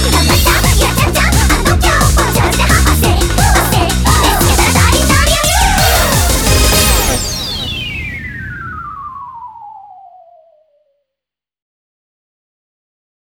Come on, come on.